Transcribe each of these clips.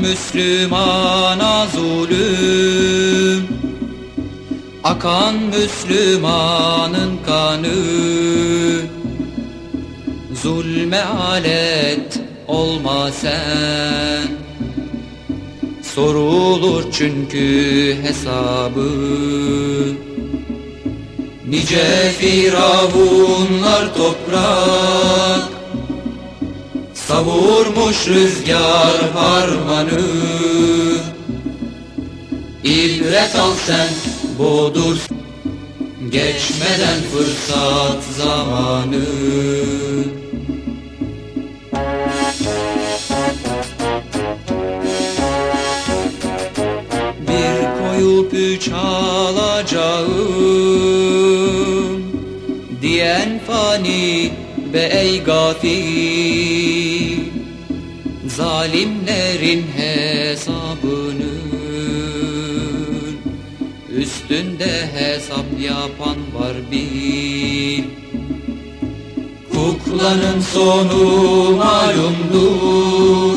Müslümana zulüm Akan Müslümanın kanı. Zulme alet olma sen. Sorulur çünkü hesabı. Nice firavunlar toprak Savurmuş rüzgar harmanı. İbret al sen bodur Geçmeden fırsat zamanı. Bir koyup üç alacağım. Diyen fani ve ey gafil Zalimlerin hesabını Üstünde hesap yapan var bil Kuklanın sonu malumdur.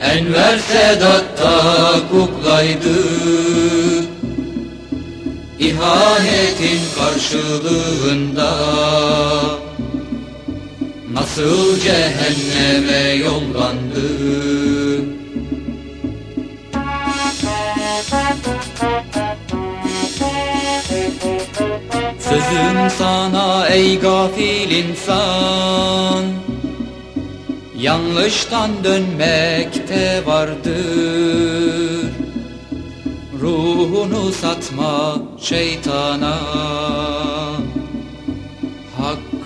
Enver Sedat da kuklaydı. İhanetin karşılığında Nasıl cehenneme yollandı? Sözüm sana ey gafil insan. Yanlıştan dönmekte vardır. Ruhunu satma şeytana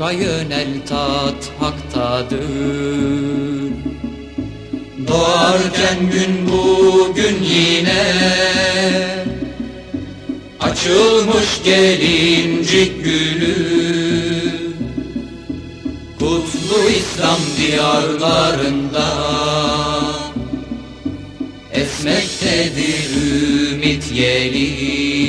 Hakka yönel tat haktadır Doğarken gün bugün yine Açılmış gelincik gülü. Kutlu İslam diyarlarında Esmektedir ümit yeli